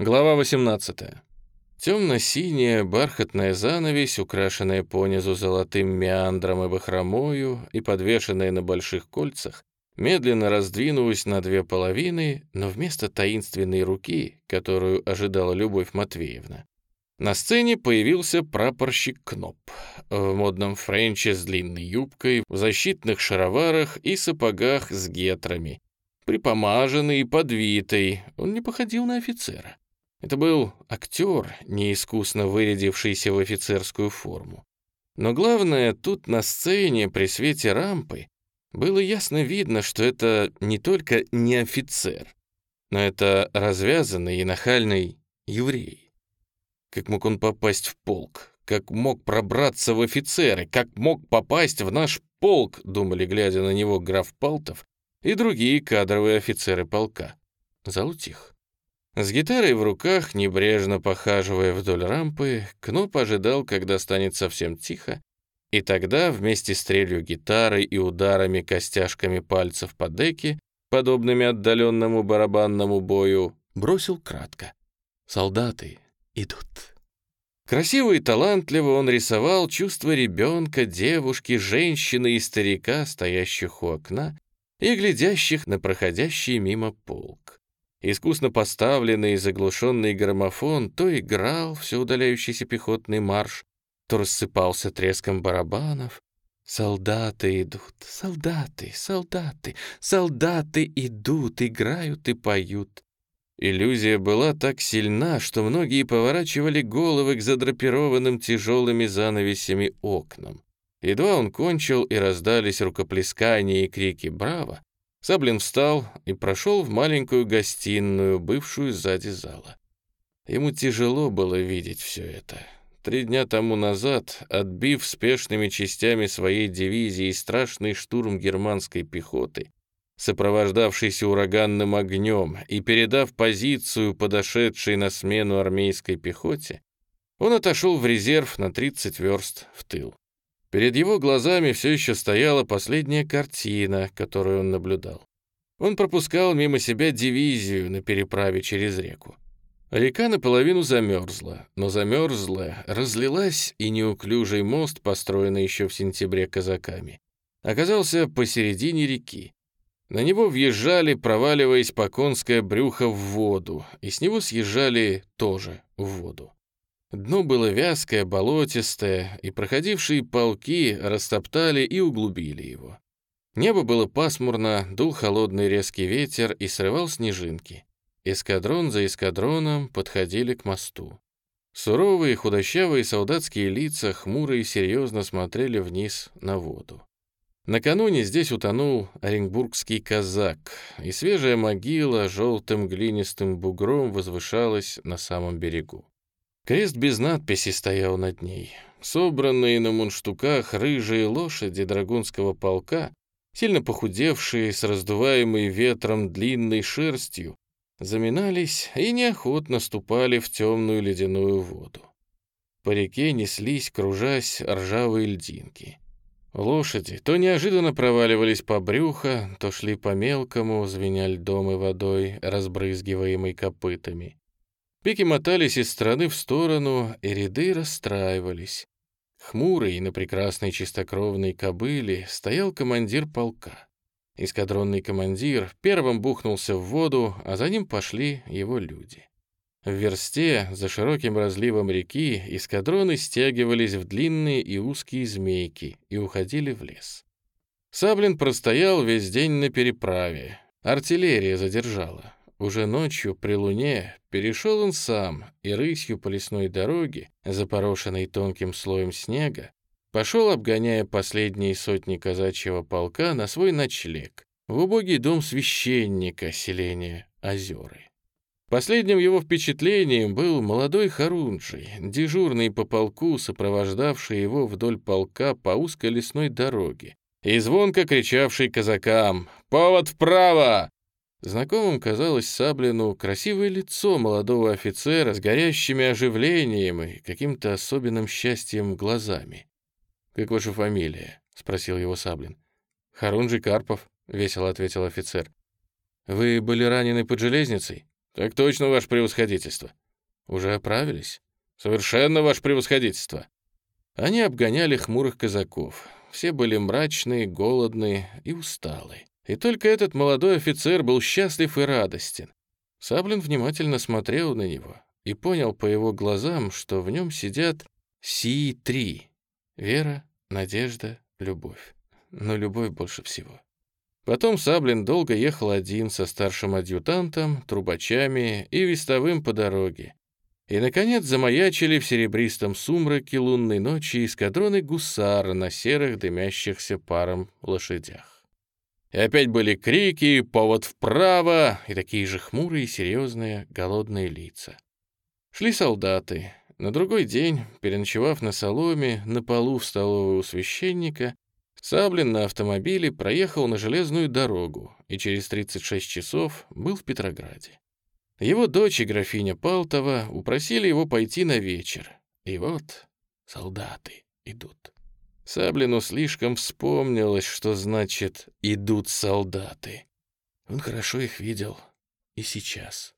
Глава 18. Темно-синяя бархатная занавесь, украшенная понизу золотым меандром и бахромою и подвешенная на больших кольцах, медленно раздвинулась на две половины, но вместо таинственной руки, которую ожидала Любовь Матвеевна, на сцене появился прапорщик Кноп в модном френче с длинной юбкой, в защитных шароварах и сапогах с гетрами, припомаженный и подвитый, он не походил на офицера. Это был актер, неискусно вырядившийся в офицерскую форму. Но главное, тут на сцене при свете рампы было ясно видно, что это не только не офицер, но это развязанный и нахальный еврей. Как мог он попасть в полк? Как мог пробраться в офицеры? Как мог попасть в наш полк? Думали, глядя на него, граф Палтов и другие кадровые офицеры полка. Зал утих. С гитарой в руках, небрежно похаживая вдоль рампы, Кноп ожидал, когда станет совсем тихо, и тогда вместе с стрелью гитары и ударами костяшками пальцев по деке, подобными отдаленному барабанному бою, бросил кратко. «Солдаты идут». Красиво и талантливо он рисовал чувства ребенка, девушки, женщины и старика, стоящих у окна и глядящих на проходящий мимо полк. Искусно поставленный и заглушенный граммофон то играл все удаляющийся пехотный марш, то рассыпался треском барабанов. Солдаты идут, солдаты, солдаты, солдаты идут, играют и поют. Иллюзия была так сильна, что многие поворачивали головы к задрапированным тяжелыми занавесями окнам. Едва он кончил, и раздались рукоплескания и крики «Браво!», Саблин встал и прошел в маленькую гостиную, бывшую сзади зала. Ему тяжело было видеть все это. Три дня тому назад, отбив спешными частями своей дивизии страшный штурм германской пехоты, сопровождавшийся ураганным огнем, и передав позицию подошедшей на смену армейской пехоте, он отошел в резерв на 30 верст в тыл. Перед его глазами все еще стояла последняя картина, которую он наблюдал. Он пропускал мимо себя дивизию на переправе через реку. Река наполовину замерзла, но замерзла, разлилась, и неуклюжий мост, построенный еще в сентябре казаками, оказался посередине реки. На него въезжали, проваливаясь по конское брюхо в воду, и с него съезжали тоже в воду. Дно было вязкое, болотистое, и проходившие полки растоптали и углубили его. Небо было пасмурно, дул холодный резкий ветер и срывал снежинки. Эскадрон за эскадроном подходили к мосту. Суровые худощавые солдатские лица хмуро и серьезно смотрели вниз на воду. Накануне здесь утонул оренбургский казак, и свежая могила желтым глинистым бугром возвышалась на самом берегу. Крест без надписи стоял над ней. Собранные на мунштуках рыжие лошади драгунского полка, сильно похудевшие, с раздуваемой ветром длинной шерстью, заминались и неохотно ступали в темную ледяную воду. По реке неслись, кружась, ржавые льдинки. Лошади то неожиданно проваливались по брюхо, то шли по мелкому, звеня льдом и водой, разбрызгиваемой копытами. Пики мотались из стороны в сторону, и ряды расстраивались. Хмурый на прекрасной чистокровной кобыле стоял командир полка. Эскадронный командир первым бухнулся в воду, а за ним пошли его люди. В версте, за широким разливом реки, эскадроны стягивались в длинные и узкие змейки и уходили в лес. Саблин простоял весь день на переправе. Артиллерия задержала. Уже ночью при луне перешел он сам и рысью по лесной дороге, запорошенной тонким слоем снега, пошел, обгоняя последние сотни казачьего полка, на свой ночлег, в убогий дом священника селения Озеры. Последним его впечатлением был молодой Харунжий, дежурный по полку, сопровождавший его вдоль полка по узкой лесной дороге, и звонко кричавший казакам «Повод вправо! Знакомым казалось Саблину красивое лицо молодого офицера с горящими оживлением и каким-то особенным счастьем глазами. «Как ваша фамилия?» — спросил его Саблин. «Харунжий Карпов», — весело ответил офицер. «Вы были ранены под железницей?» «Так точно, ваше превосходительство». «Уже оправились?» «Совершенно, ваше превосходительство». Они обгоняли хмурых казаков. Все были мрачные, голодные и усталые. И только этот молодой офицер был счастлив и радостен. Саблин внимательно смотрел на него и понял по его глазам, что в нем сидят Си-3 — вера, надежда, любовь. Но любовь больше всего. Потом Саблин долго ехал один со старшим адъютантом, трубачами и вестовым по дороге. И, наконец, замаячили в серебристом сумраке лунной ночи эскадроны гусара на серых дымящихся паром лошадях. И опять были крики, повод вправо, и такие же хмурые, серьезные, голодные лица. Шли солдаты. На другой день, переночевав на соломе, на полу в столовой у священника, Саблин на автомобиле проехал на железную дорогу и через 36 часов был в Петрограде. Его дочь и графиня Палтова упросили его пойти на вечер. И вот солдаты идут. Саблину слишком вспомнилось, что значит «идут солдаты». Он хорошо их видел и сейчас.